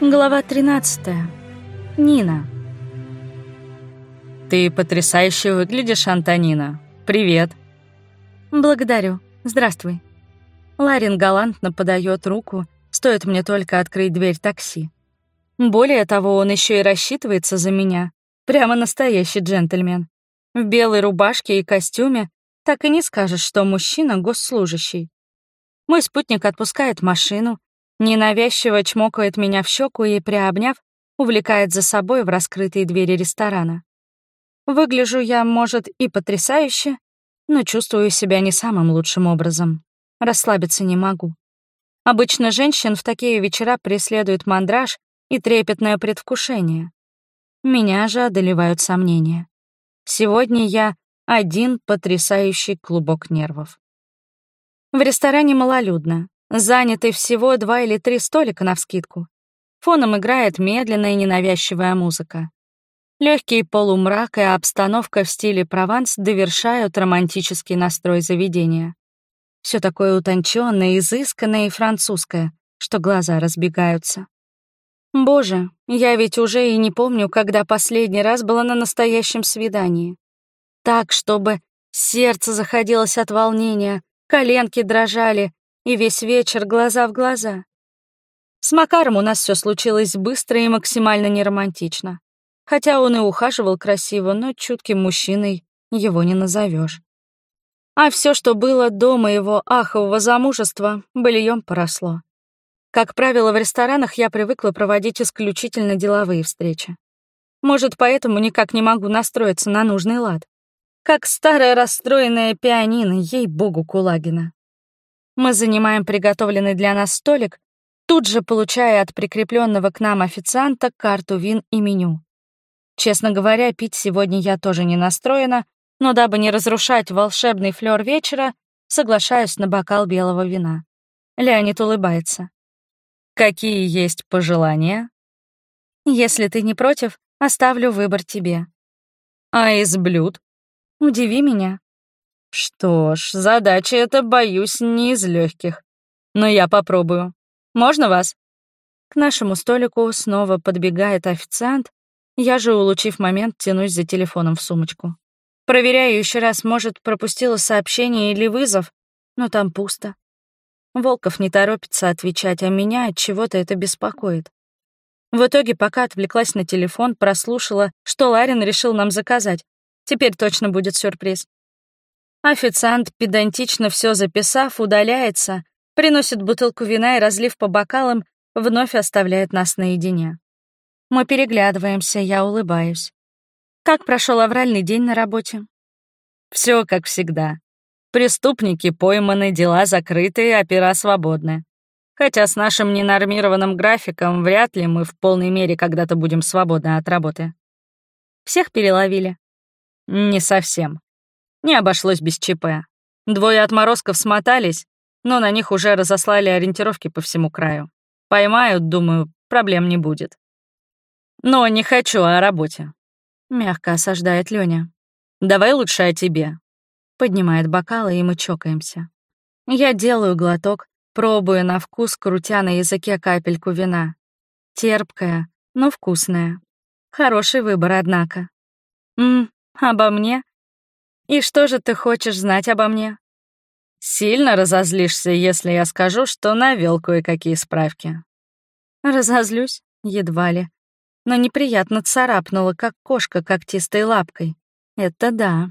Глава 13. Нина. «Ты потрясающе выглядишь, Антонина. Привет». «Благодарю. Здравствуй». Ларин галантно подает руку, стоит мне только открыть дверь такси. Более того, он еще и рассчитывается за меня. Прямо настоящий джентльмен. В белой рубашке и костюме так и не скажешь, что мужчина госслужащий. Мой спутник отпускает машину, Ненавязчиво чмокает меня в щеку и, приобняв, увлекает за собой в раскрытые двери ресторана. Выгляжу я, может, и потрясающе, но чувствую себя не самым лучшим образом. Расслабиться не могу. Обычно женщин в такие вечера преследует мандраж и трепетное предвкушение. Меня же одолевают сомнения. Сегодня я один потрясающий клубок нервов. В ресторане малолюдно, Заняты всего два или три столика навскидку. Фоном играет медленная ненавязчивая музыка. Легкий полумрак и обстановка в стиле Прованс довершают романтический настрой заведения. Все такое утонченное, изысканное и французское, что глаза разбегаются. Боже, я ведь уже и не помню, когда последний раз была на настоящем свидании. Так, чтобы сердце заходилось от волнения, коленки дрожали, и весь вечер глаза в глаза. С Макаром у нас все случилось быстро и максимально неромантично. Хотя он и ухаживал красиво, но чутким мужчиной его не назовешь. А все, что было до моего ахового замужества, быльем поросло. Как правило, в ресторанах я привыкла проводить исключительно деловые встречи. Может, поэтому никак не могу настроиться на нужный лад. Как старая расстроенная пианино, ей-богу, Кулагина. Мы занимаем приготовленный для нас столик, тут же получая от прикрепленного к нам официанта карту вин и меню. Честно говоря, пить сегодня я тоже не настроена, но дабы не разрушать волшебный флёр вечера, соглашаюсь на бокал белого вина. Леонид улыбается. «Какие есть пожелания?» «Если ты не против, оставлю выбор тебе». «А из блюд?» «Удиви меня». Что ж, задача эта, боюсь, не из легких. Но я попробую. Можно вас? К нашему столику снова подбегает официант. Я же, улучив момент, тянусь за телефоном в сумочку. Проверяю еще раз, может, пропустила сообщение или вызов, но там пусто. Волков не торопится отвечать, а меня от чего-то это беспокоит. В итоге, пока отвлеклась на телефон, прослушала, что Ларин решил нам заказать. Теперь точно будет сюрприз. Официант, педантично все записав, удаляется, приносит бутылку вина и, разлив по бокалам, вновь оставляет нас наедине. Мы переглядываемся, я улыбаюсь. Как прошел авральный день на работе? Все как всегда. Преступники пойманы, дела закрыты, опера свободны. Хотя с нашим ненормированным графиком вряд ли мы в полной мере когда-то будем свободны от работы. Всех переловили? Не совсем. Не обошлось без ЧП. Двое отморозков смотались, но на них уже разослали ориентировки по всему краю. Поймают, думаю, проблем не будет. Но не хочу о работе. Мягко осаждает Лёня. Давай лучше о тебе. Поднимает бокалы, и мы чокаемся. Я делаю глоток, пробую на вкус, крутя на языке капельку вина. Терпкая, но вкусная. Хороший выбор, однако. Мм, обо мне? «И что же ты хочешь знать обо мне?» «Сильно разозлишься, если я скажу, что навел кое-какие справки». Разозлюсь, едва ли. Но неприятно царапнула, как кошка когтистой лапкой. Это да.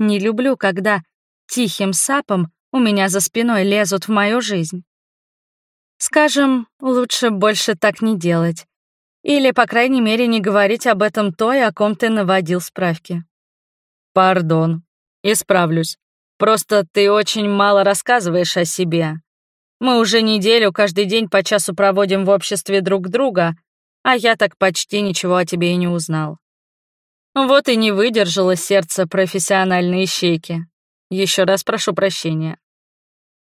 Не люблю, когда тихим сапом у меня за спиной лезут в мою жизнь. Скажем, лучше больше так не делать. Или, по крайней мере, не говорить об этом той, о ком ты наводил справки. «Пардон, Исправлюсь. Просто ты очень мало рассказываешь о себе. Мы уже неделю каждый день по часу проводим в обществе друг друга, а я так почти ничего о тебе и не узнал. Вот и не выдержало сердце профессиональной ищейки. Еще раз прошу прощения.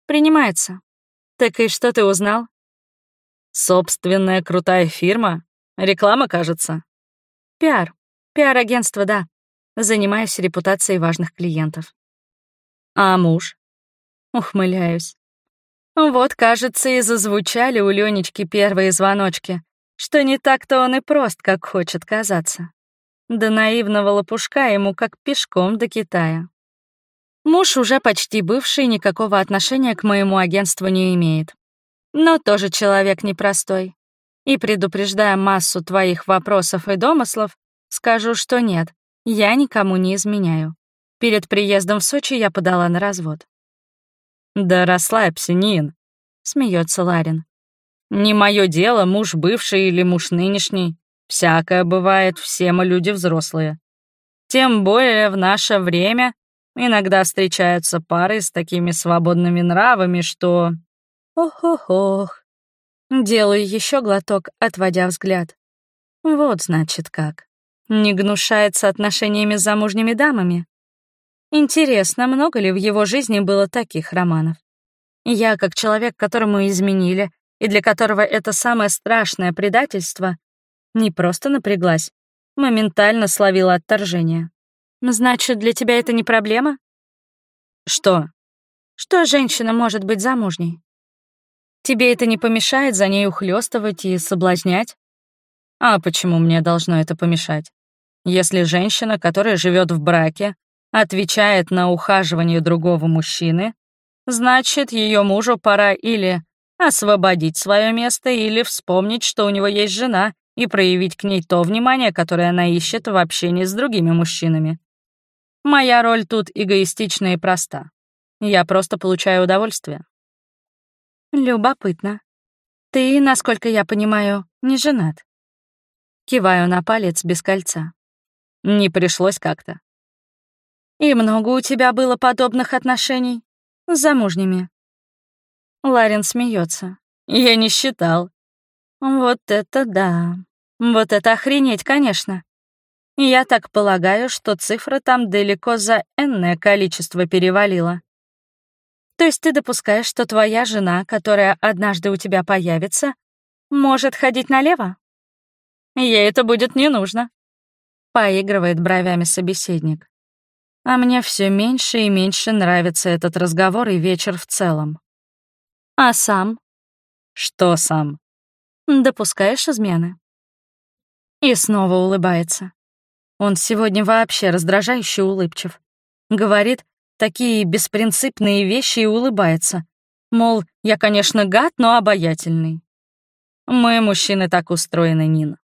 Принимается. Так и что ты узнал? Собственная крутая фирма? Реклама, кажется? Пиар. Пиар-агентство, да. Занимаюсь репутацией важных клиентов. А муж? Ухмыляюсь. Вот, кажется, и зазвучали у Ленечки первые звоночки. что не так-то он и прост, как хочет казаться. До наивного лопушка ему как пешком до Китая. Муж, уже почти бывший, никакого отношения к моему агентству не имеет. Но тоже человек непростой. И предупреждая массу твоих вопросов и домыслов, скажу, что нет, я никому не изменяю. Перед приездом в Сочи я подала на развод. «Да расслабься, Нин», — смеется Ларин. «Не мое дело, муж бывший или муж нынешний. Всякое бывает, все мы люди взрослые. Тем более в наше время Иногда встречаются пары с такими свободными нравами, что... Ох-ох-ох. Делаю еще глоток, отводя взгляд. Вот значит как. Не гнушается отношениями с замужними дамами. Интересно, много ли в его жизни было таких романов? Я, как человек, которому изменили, и для которого это самое страшное предательство, не просто напряглась, моментально словила отторжение. Значит, для тебя это не проблема? Что? Что женщина может быть замужней? Тебе это не помешает за ней ухлёстывать и соблазнять? А почему мне должно это помешать? Если женщина, которая живет в браке, отвечает на ухаживание другого мужчины, значит, ее мужу пора или освободить свое место, или вспомнить, что у него есть жена, и проявить к ней то внимание, которое она ищет в общении с другими мужчинами. Моя роль тут эгоистична и проста. Я просто получаю удовольствие. Любопытно. Ты, насколько я понимаю, не женат. Киваю на палец без кольца. Не пришлось как-то. И много у тебя было подобных отношений с замужними. Ларин смеется. Я не считал. Вот это да. Вот это охренеть, конечно. Я так полагаю, что цифра там далеко за энное количество перевалила. То есть ты допускаешь, что твоя жена, которая однажды у тебя появится, может ходить налево? Ей это будет не нужно. Поигрывает бровями собеседник. А мне все меньше и меньше нравится этот разговор и вечер в целом. А сам? Что сам? Допускаешь измены? И снова улыбается. Он сегодня вообще раздражающе улыбчив. Говорит такие беспринципные вещи и улыбается. Мол, я, конечно, гад, но обаятельный. Мы, мужчины, так устроены, Нина.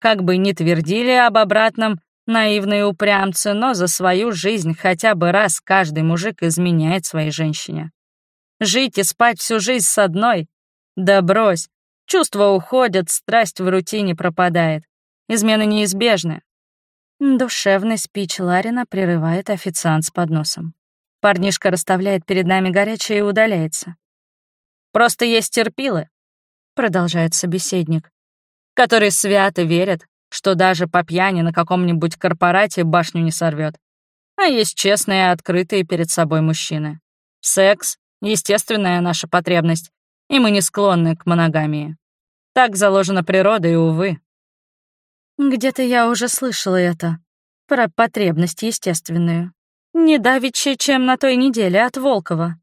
Как бы ни твердили об обратном наивные упрямцы, но за свою жизнь хотя бы раз каждый мужик изменяет своей женщине. Жить и спать всю жизнь с одной? Да брось. Чувства уходят, страсть в рутине пропадает. Измены неизбежны. Душевный спич Ларина прерывает официант с подносом. Парнишка расставляет перед нами горячее и удаляется. «Просто есть терпилы», — продолжает собеседник, «которые свято верят, что даже по пьяни на каком-нибудь корпорате башню не сорвет. А есть честные открытые перед собой мужчины. Секс — естественная наша потребность, и мы не склонны к моногамии. Так заложена природа, и, увы, где-то я уже слышала это. Про потребность естественную. Не давичи, чем на той неделе от Волкова.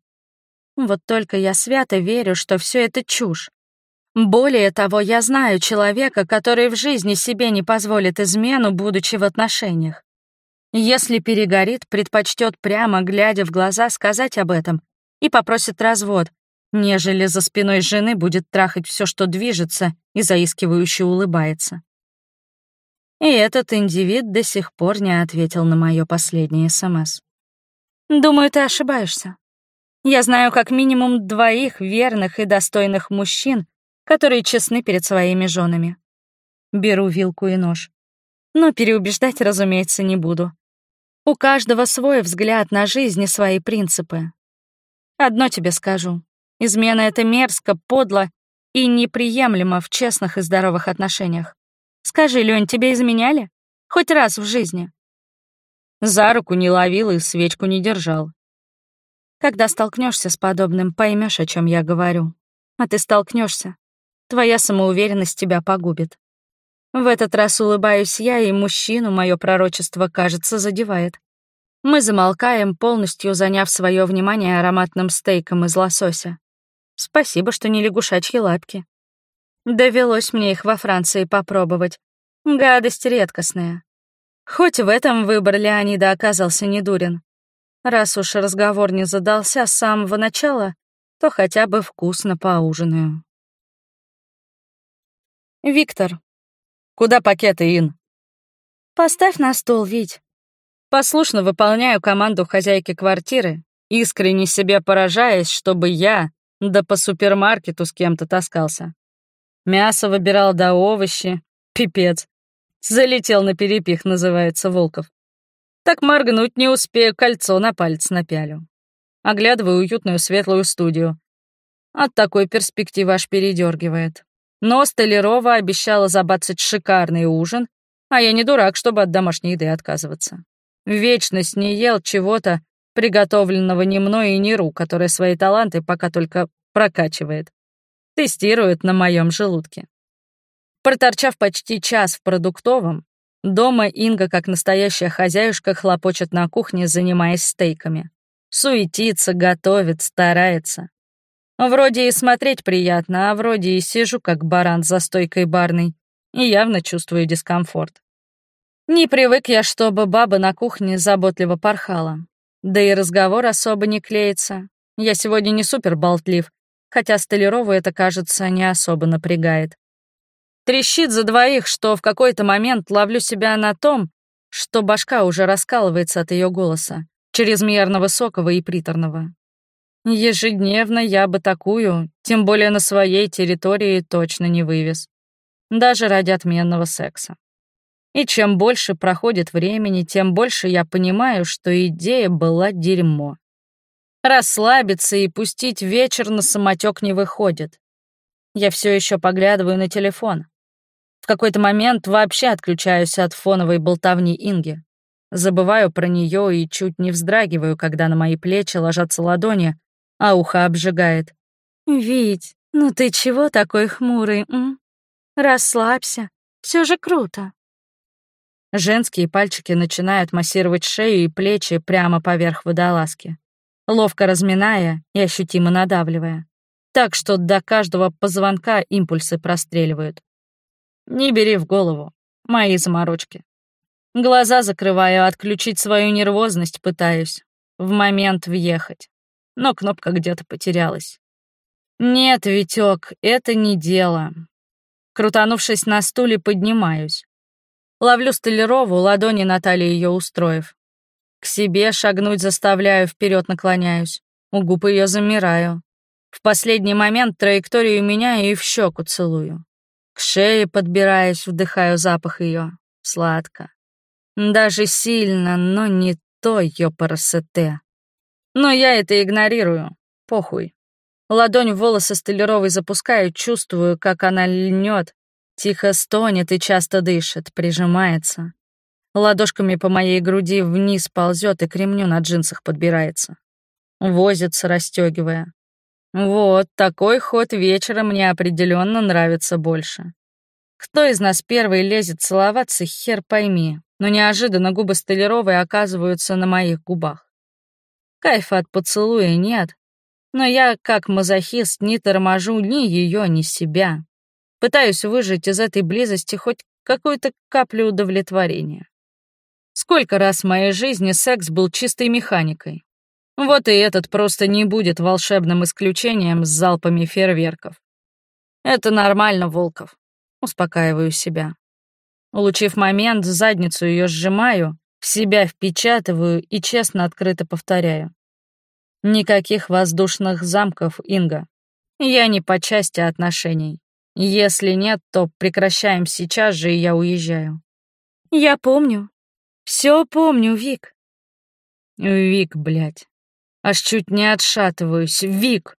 Вот только я свято верю, что все это чушь. Более того, я знаю человека, который в жизни себе не позволит измену, будучи в отношениях. Если перегорит, предпочтет прямо, глядя в глаза, сказать об этом и попросит развод, нежели за спиной жены будет трахать все, что движется, и заискивающе улыбается. И этот индивид до сих пор не ответил на мое последнее СМС. Думаю, ты ошибаешься. Я знаю как минимум двоих верных и достойных мужчин, которые честны перед своими женами. Беру вилку и нож. Но переубеждать, разумеется, не буду. У каждого свой взгляд на жизнь и свои принципы. Одно тебе скажу. Измена — это мерзко, подло и неприемлемо в честных и здоровых отношениях. Скажи, Лёнь, тебе изменяли? Хоть раз в жизни?» За руку не ловил и свечку не держал. Когда столкнешься с подобным, поймешь, о чем я говорю. А ты столкнешься. Твоя самоуверенность тебя погубит. В этот раз улыбаюсь я, и мужчину мое пророчество, кажется, задевает. Мы замолкаем, полностью заняв свое внимание ароматным стейком из лосося. Спасибо, что не лягушачьи лапки. Довелось мне их во Франции попробовать. Гадость редкостная. Хоть в этом выбор Леонида оказался недурен. Раз уж разговор не задался с самого начала, то хотя бы вкусно поужинаю. Виктор. Куда пакеты, Ин? Поставь на стол, Вить. Послушно выполняю команду хозяйки квартиры, искренне себе поражаясь, чтобы я да по супермаркету с кем-то таскался. Мясо выбирал да овощи. Пипец. Залетел на перепих, называется, Волков. Так моргнуть не успею, кольцо на палец напялю. Оглядываю уютную светлую студию. От такой перспективы аж передергивает. Но Столярова обещала забацать шикарный ужин, а я не дурак, чтобы от домашней еды отказываться. Вечность не ел чего-то, приготовленного не мной и не ру, которая свои таланты пока только прокачивает. Тестирует на моем желудке. Проторчав почти час в продуктовом, дома Инга, как настоящая хозяюшка, хлопочет на кухне, занимаясь стейками. Суетится, готовит, старается. Вроде и смотреть приятно, а вроде и сижу, как баран за стойкой барной, и явно чувствую дискомфорт. Не привык я, чтобы баба на кухне заботливо порхала. Да и разговор особо не клеится. Я сегодня не супер болтлив, хотя Столярову это, кажется, не особо напрягает. Трещит за двоих, что в какой-то момент ловлю себя на том, что башка уже раскалывается от ее голоса, чрезмерно высокого и приторного. Ежедневно я бы такую, тем более на своей территории, точно не вывез. Даже ради отменного секса. И чем больше проходит времени, тем больше я понимаю, что идея была дерьмо. Расслабиться и пустить вечер на самотек не выходит. Я все еще поглядываю на телефон. В какой-то момент вообще отключаюсь от фоновой болтовни Инги. Забываю про нее и чуть не вздрагиваю, когда на мои плечи ложатся ладони, а ухо обжигает. «Вить, ну ты чего такой хмурый, м? Расслабься, все же круто». Женские пальчики начинают массировать шею и плечи прямо поверх водолазки, ловко разминая и ощутимо надавливая, так что до каждого позвонка импульсы простреливают. Не бери в голову, мои заморочки. Глаза закрываю, отключить свою нервозность пытаюсь, в момент въехать, но кнопка где-то потерялась. Нет, Витёк, это не дело. Крутанувшись на стуле, поднимаюсь. Ловлю Столярову, ладони Натальи ее устроив. К себе шагнуть заставляю, вперед наклоняюсь. У губ ее замираю. В последний момент траекторию меняю и в щеку целую. К шее подбираюсь, вдыхаю запах ее. Сладко. Даже сильно, но не то ёпарасете. Но я это игнорирую. Похуй. Ладонь в волосы Столяровой запускаю, чувствую, как она льнет, Тихо стонет и часто дышит, прижимается. Ладошками по моей груди вниз ползет и к ремню на джинсах подбирается. Возится, расстегивая. Вот, такой ход вечера мне определенно нравится больше. Кто из нас первый лезет целоваться, хер пойми, но неожиданно губы Столяровой оказываются на моих губах. Кайфа от поцелуя нет, но я, как мазохист, не торможу ни ее, ни себя. Пытаюсь выжать из этой близости хоть какую-то каплю удовлетворения. Сколько раз в моей жизни секс был чистой механикой. Вот и этот просто не будет волшебным исключением с залпами фейерверков. Это нормально, Волков. Успокаиваю себя. Улучив момент, задницу ее сжимаю, в себя впечатываю и честно открыто повторяю. Никаких воздушных замков, Инга. Я не по части отношений. Если нет, то прекращаем сейчас же, и я уезжаю. Я помню. Все помню, Вик. Вик, блядь. Аж чуть не отшатываюсь. Вик.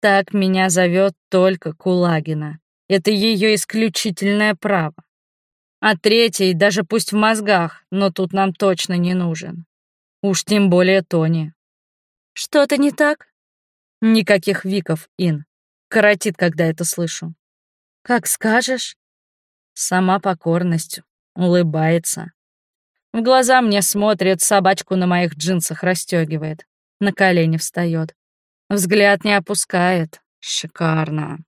Так меня зовет только Кулагина. Это ее исключительное право. А третий, даже пусть в мозгах, но тут нам точно не нужен. Уж тем более Тони. Что-то не так? Никаких Виков, Ин. Коротит, когда это слышу. Как скажешь. Сама покорность. Улыбается. В глаза мне смотрит, собачку на моих джинсах расстегивает. На колени встает. Взгляд не опускает. Шикарно.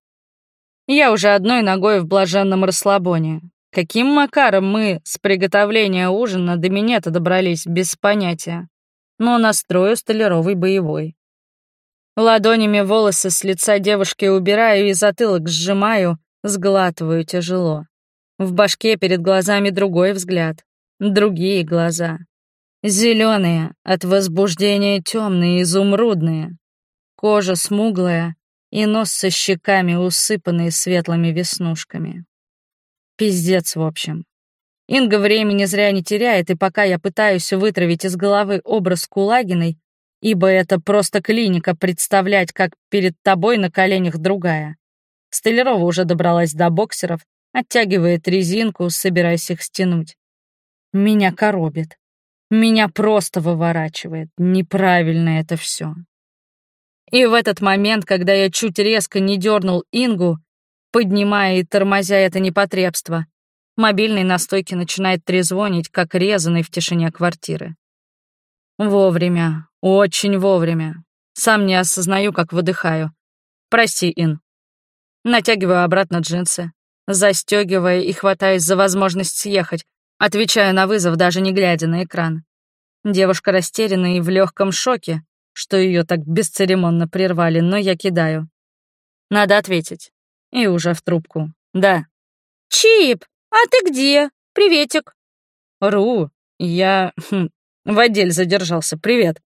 Я уже одной ногой в блаженном расслабоне. Каким макаром мы с приготовления ужина до минета добрались, без понятия. Но настрою столяровый боевой. Ладонями волосы с лица девушки убираю и затылок сжимаю, сглатываю тяжело. В башке перед глазами другой взгляд, другие глаза. Зеленые, от возбуждения темные, изумрудные. Кожа смуглая и нос со щеками, усыпанные светлыми веснушками. Пиздец, в общем. Инга времени зря не теряет, и пока я пытаюсь вытравить из головы образ Кулагиной, ибо это просто клиника представлять, как перед тобой на коленях другая. Столярова уже добралась до боксеров, оттягивает резинку, собираясь их стянуть. Меня коробит. Меня просто выворачивает. Неправильно это все. И в этот момент, когда я чуть резко не дернул Ингу, поднимая и тормозя это непотребство, мобильный на стойке начинает трезвонить, как резанный в тишине квартиры. Вовремя, очень вовремя. Сам не осознаю, как выдыхаю. Прости, Ин. Натягиваю обратно джинсы, застегивая и хватаясь за возможность съехать, отвечаю на вызов, даже не глядя на экран. Девушка растеряна и в легком шоке, что ее так бесцеремонно прервали, но я кидаю. Надо ответить. И уже в трубку. Да. «Чип, а ты где? Приветик». «Ру, я хм, в отделе задержался. Привет».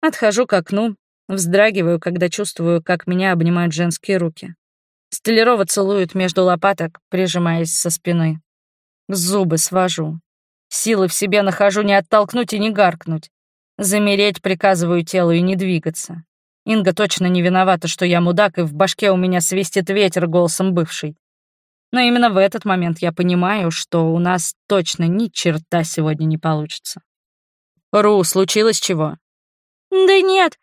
Отхожу к окну, вздрагиваю, когда чувствую, как меня обнимают женские руки. Столярова целует между лопаток, прижимаясь со спины. Зубы свожу. Силы в себе нахожу не оттолкнуть и не гаркнуть. Замереть приказываю телу и не двигаться. Инга точно не виновата, что я мудак, и в башке у меня свистит ветер голосом бывший. Но именно в этот момент я понимаю, что у нас точно ни черта сегодня не получится. «Ру, случилось чего?» «Да нет,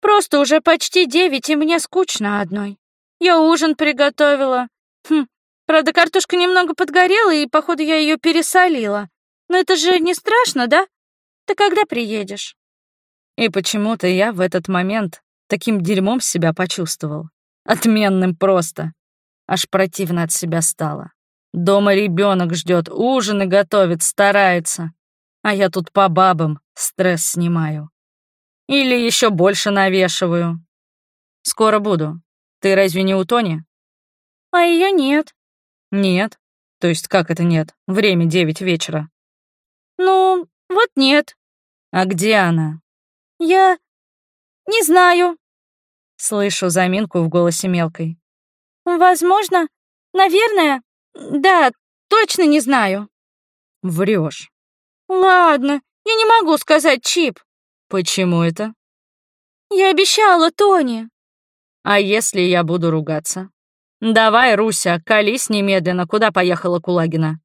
просто уже почти девять, и мне скучно одной. Я ужин приготовила. Хм, правда, картошка немного подгорела, и, походу, я ее пересолила. Но это же не страшно, да? Ты когда приедешь?» И почему-то я в этот момент таким дерьмом себя почувствовал. Отменным просто. Аж противно от себя стало. Дома ребенок ждет, ужины готовит, старается. А я тут по бабам стресс снимаю. Или еще больше навешиваю. Скоро буду. Ты разве не у Тони? А ее нет. Нет. То есть как это нет? Время девять вечера. Ну, вот нет. А где она? Я не знаю. Слышу заминку в голосе мелкой. Возможно. Наверное. Да, точно не знаю. Врешь. Ладно, я не могу сказать, Чип. Почему это? Я обещала Тони. А если я буду ругаться? Давай, Руся, колись немедленно, куда поехала Кулагина.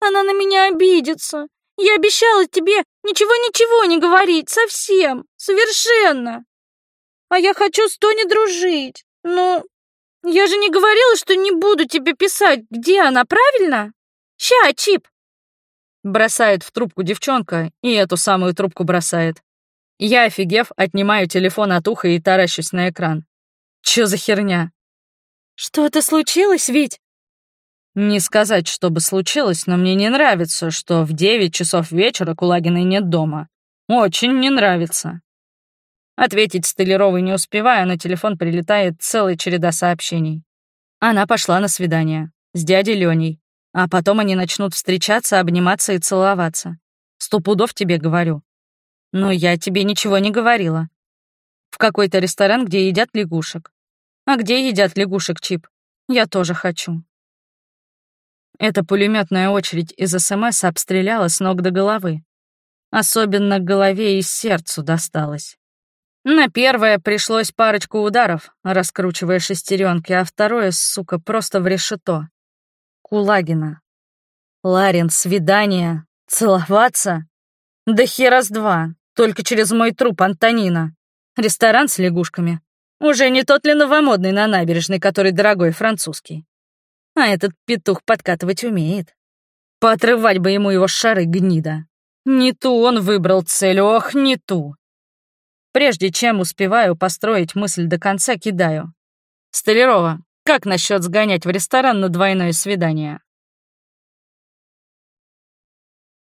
Она на меня обидится. Я обещала тебе ничего-ничего не говорить, совсем, совершенно. А я хочу с Тони дружить. Но я же не говорила, что не буду тебе писать, где она, правильно? Ща, Чип, Бросает в трубку девчонка, и эту самую трубку бросает. Я, офигев, отнимаю телефон от уха и таращусь на экран. Чё за херня? Что-то случилось, Вить? Не сказать, что бы случилось, но мне не нравится, что в 9 часов вечера Кулагиной нет дома. Очень не нравится. Ответить Столяровой не успевая, на телефон прилетает целая череда сообщений. Она пошла на свидание с дядей Леней, а потом они начнут встречаться, обниматься и целоваться. Сто пудов тебе говорю. Но я тебе ничего не говорила. В какой-то ресторан, где едят лягушек. А где едят лягушек, Чип? Я тоже хочу. Эта пулеметная очередь из СМС обстреляла с ног до головы. Особенно голове и сердцу досталось. На первое пришлось парочку ударов, раскручивая шестеренки, а второе, сука, просто в решето. Кулагина. Ларин, свидание, целоваться? Да хера с два, только через мой труп Антонина. Ресторан с лягушками. Уже не тот ли новомодный на набережной, который дорогой французский. А этот петух подкатывать умеет. Поотрывать бы ему его шары гнида. Не ту он выбрал цель, ох, не ту. Прежде чем успеваю построить мысль до конца, кидаю. Столярова, Как насчет сгонять в ресторан на двойное свидание?»